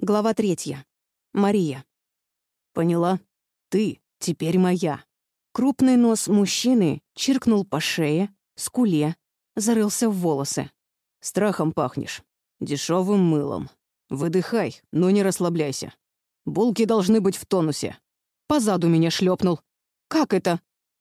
Глава третья. Мария. Поняла? Ты теперь моя. Крупный нос мужчины чиркнул по шее, скуле, зарылся в волосы. Страхом пахнешь. дешевым мылом. Выдыхай, но не расслабляйся. Булки должны быть в тонусе. Позаду меня шлепнул. Как это?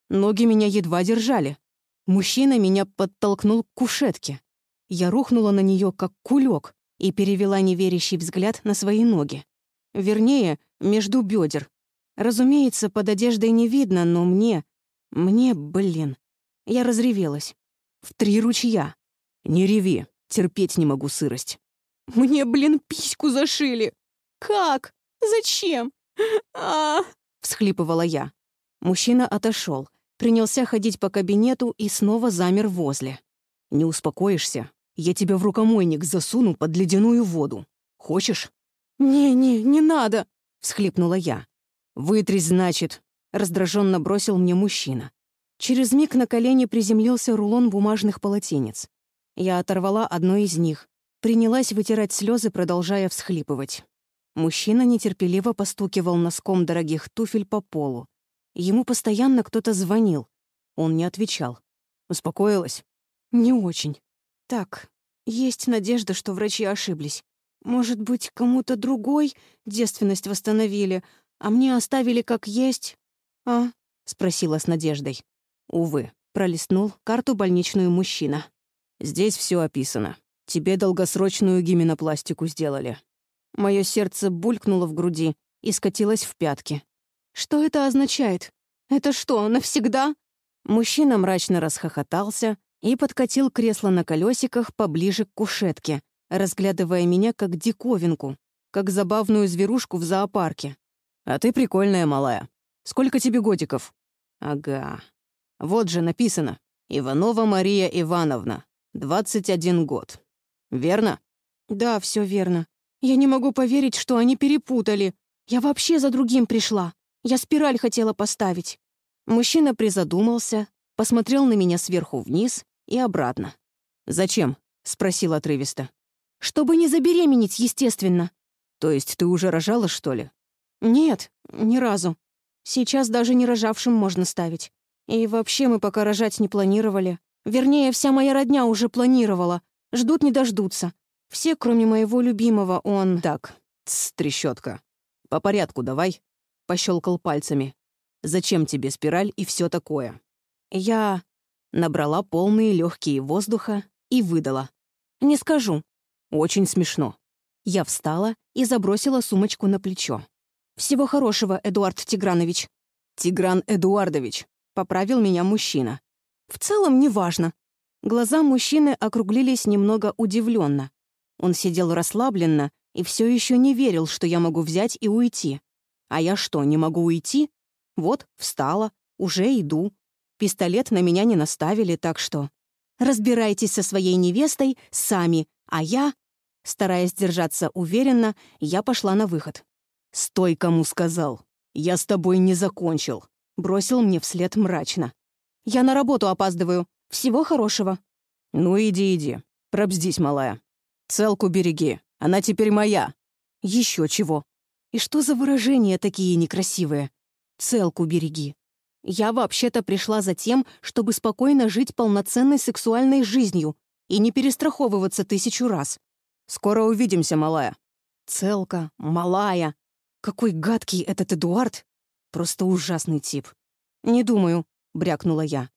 Ноги меня едва держали. Мужчина меня подтолкнул к кушетке. Я рухнула на нее как кулек и перевела неверящий взгляд на свои ноги. Вернее, между бедер. Разумеется, под одеждой не видно, но мне... Мне, блин. Я разревелась. В три ручья. Не реви, терпеть не могу сырость. Мне, блин, письку зашили. Как? Зачем? А, всхлипывала я. Мужчина отошел, принялся ходить по кабинету и снова замер возле. Не успокоишься, я тебя в рукомойник засуну под ледяную воду. Хочешь? Не-не, не надо, всхлипнула я. Вытрись, значит, раздраженно бросил мне мужчина. Через миг на колени приземлился рулон бумажных полотенец. Я оторвала одно из них, принялась вытирать слезы, продолжая всхлипывать. Мужчина нетерпеливо постукивал носком дорогих туфель по полу. Ему постоянно кто-то звонил. Он не отвечал. Успокоилась? Не очень. Так, есть надежда, что врачи ошиблись. Может быть, кому-то другой девственность восстановили, а мне оставили как есть? А? Спросила с надеждой. Увы, пролистнул карту больничную мужчина. Здесь все описано. Тебе долгосрочную гименопластику сделали. Мое сердце булькнуло в груди и скатилось в пятки. «Что это означает? Это что, навсегда?» Мужчина мрачно расхохотался и подкатил кресло на колесиках поближе к кушетке, разглядывая меня как диковинку, как забавную зверушку в зоопарке. «А ты прикольная, малая. Сколько тебе годиков?» «Ага. Вот же написано. Иванова Мария Ивановна. 21 год. Верно?» «Да, все верно. Я не могу поверить, что они перепутали. Я вообще за другим пришла. Я спираль хотела поставить». Мужчина призадумался, посмотрел на меня сверху вниз и обратно. «Зачем?» — спросил отрывисто. «Чтобы не забеременеть, естественно». «То есть ты уже рожала, что ли?» «Нет, ни разу. Сейчас даже не рожавшим можно ставить. И вообще мы пока рожать не планировали. Вернее, вся моя родня уже планировала. Ждут не дождутся. Все, кроме моего любимого, он... Так, тс, трещотка. По порядку давай. Пощелкал пальцами. Зачем тебе спираль и все такое? Я набрала полные легкие воздуха и выдала. Не скажу. Очень смешно. Я встала и забросила сумочку на плечо. «Всего хорошего, Эдуард Тигранович». «Тигран Эдуардович», — поправил меня мужчина. «В целом, неважно». Глаза мужчины округлились немного удивленно. Он сидел расслабленно и все еще не верил, что я могу взять и уйти. А я что, не могу уйти? Вот, встала, уже иду. Пистолет на меня не наставили, так что... Разбирайтесь со своей невестой сами, а я... Стараясь держаться уверенно, я пошла на выход. «Стой, кому сказал! Я с тобой не закончил!» Бросил мне вслед мрачно. «Я на работу опаздываю. Всего хорошего». «Ну иди, иди. Пробздись, малая». Целку береги, она теперь моя. Еще чего. И что за выражения такие некрасивые? Целку береги. Я вообще-то пришла за тем, чтобы спокойно жить полноценной сексуальной жизнью и не перестраховываться тысячу раз. Скоро увидимся, малая. Целка, малая. Какой гадкий этот Эдуард. Просто ужасный тип. Не думаю, брякнула я.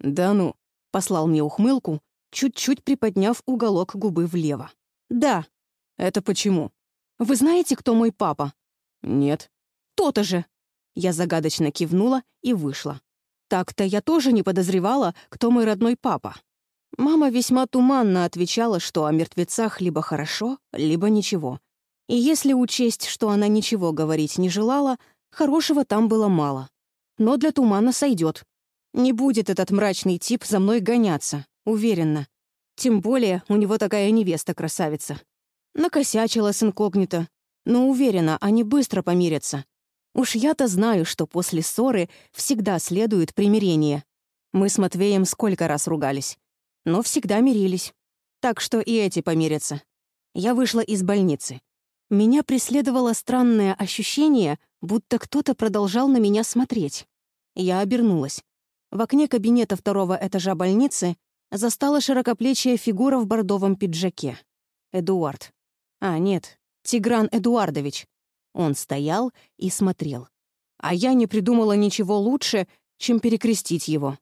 Да ну, послал мне ухмылку, чуть-чуть приподняв уголок губы влево. «Да». «Это почему?» «Вы знаете, кто мой папа?» «Нет». «То-то же». Я загадочно кивнула и вышла. Так-то я тоже не подозревала, кто мой родной папа. Мама весьма туманно отвечала, что о мертвецах либо хорошо, либо ничего. И если учесть, что она ничего говорить не желала, хорошего там было мало. Но для тумана сойдет. Не будет этот мрачный тип за мной гоняться, уверенно. Тем более у него такая невеста-красавица. Накосячила с инкогнито. Но уверена, они быстро помирятся. Уж я-то знаю, что после ссоры всегда следует примирение. Мы с Матвеем сколько раз ругались. Но всегда мирились. Так что и эти помирятся. Я вышла из больницы. Меня преследовало странное ощущение, будто кто-то продолжал на меня смотреть. Я обернулась. В окне кабинета второго этажа больницы застала широкоплечья фигура в бордовом пиджаке. Эдуард. А, нет, Тигран Эдуардович. Он стоял и смотрел. А я не придумала ничего лучше, чем перекрестить его.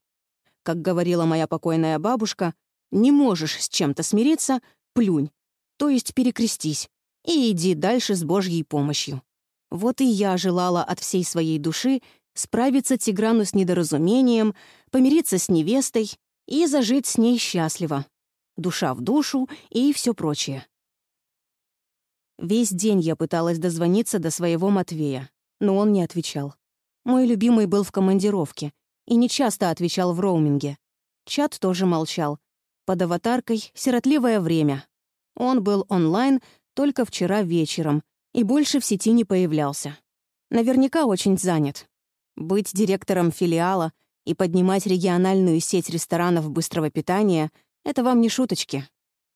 Как говорила моя покойная бабушка, не можешь с чем-то смириться — плюнь, то есть перекрестись и иди дальше с Божьей помощью. Вот и я желала от всей своей души справиться Тиграну с недоразумением, помириться с невестой и зажить с ней счастливо. Душа в душу и все прочее. Весь день я пыталась дозвониться до своего Матвея, но он не отвечал. Мой любимый был в командировке и не часто отвечал в роуминге. Чат тоже молчал. Под аватаркой «Сиротливое время». Он был онлайн только вчера вечером и больше в сети не появлялся. Наверняка очень занят. Быть директором филиала и поднимать региональную сеть ресторанов быстрого питания — это вам не шуточки.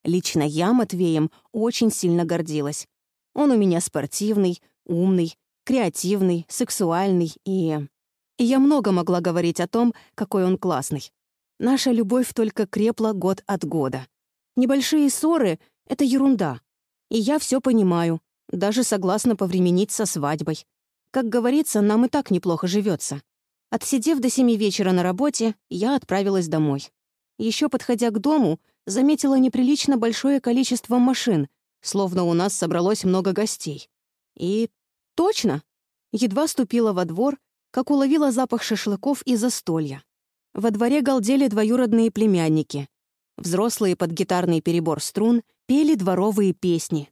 Лично я Матвеем очень сильно гордилась. Он у меня спортивный, умный, креативный, сексуальный и... И я много могла говорить о том, какой он классный. Наша любовь только крепла год от года. Небольшие ссоры — это ерунда. И я все понимаю, даже согласна повременить со свадьбой. Как говорится, нам и так неплохо живется. Отсидев до семи вечера на работе, я отправилась домой. Еще подходя к дому, заметила неприлично большое количество машин, словно у нас собралось много гостей. И точно! Едва ступила во двор, как уловила запах шашлыков и застолья. Во дворе галдели двоюродные племянники. Взрослые под гитарный перебор струн пели дворовые песни.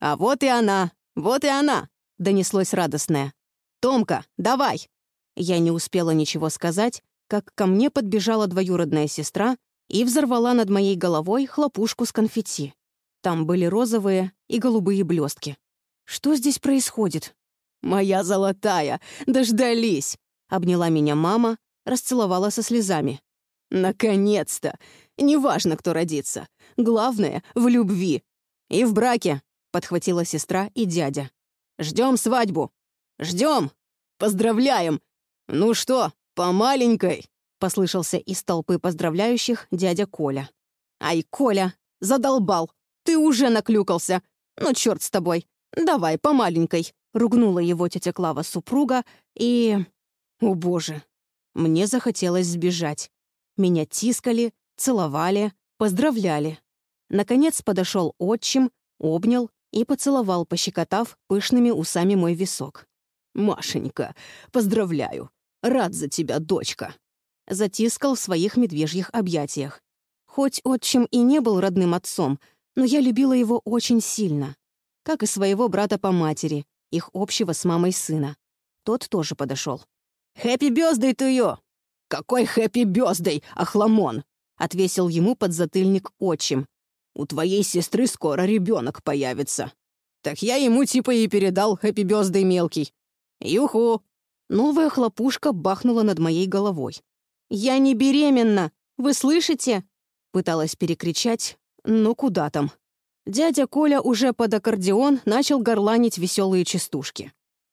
«А вот и она! Вот и она!» — донеслось радостное. «Томка, давай!» Я не успела ничего сказать, как ко мне подбежала двоюродная сестра и взорвала над моей головой хлопушку с конфетти. Там были розовые и голубые блестки. Что здесь происходит? «Моя золотая! Дождались!» — обняла меня мама, расцеловала со слезами. «Наконец-то! Неважно, кто родится. Главное — в любви. И в браке», — подхватила сестра и дядя. Ждем свадьбу. Ждем. Поздравляем. Ну что, по маленькой?» — послышался из толпы поздравляющих дядя Коля. «Ай, Коля, задолбал. Ты уже наклюкался. Ну, черт с тобой. Давай, по маленькой», — ругнула его тетя Клава супруга и... О, боже. Мне захотелось сбежать. Меня тискали, целовали, поздравляли. Наконец подошел отчим, обнял и поцеловал, пощекотав пышными усами мой висок. «Машенька, поздравляю! Рад за тебя, дочка!» Затискал в своих медвежьих объятиях. Хоть отчим и не был родным отцом, но я любила его очень сильно. Как и своего брата по матери, их общего с мамой сына. Тот тоже подошел. «Хэппи бёздэй to «Какой хэппи бёздэй, охламон!» отвесил ему подзатыльник отчим. «У твоей сестры скоро ребенок появится». «Так я ему типа и передал хэппи бёздэй мелкий». «Юху!» Новая хлопушка бахнула над моей головой. «Я не беременна! Вы слышите?» Пыталась перекричать, но куда там. Дядя Коля уже под аккордеон начал горланить веселые частушки.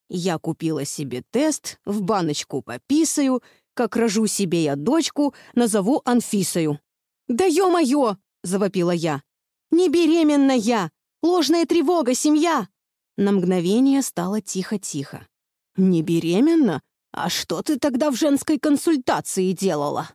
Я купила себе тест, в баночку пописаю, как рожу себе я дочку, назову Анфисою». «Да ё-моё!» — завопила я. «Не беременна я! Ложная тревога, семья!» На мгновение стало тихо-тихо. «Не беременна? А что ты тогда в женской консультации делала?»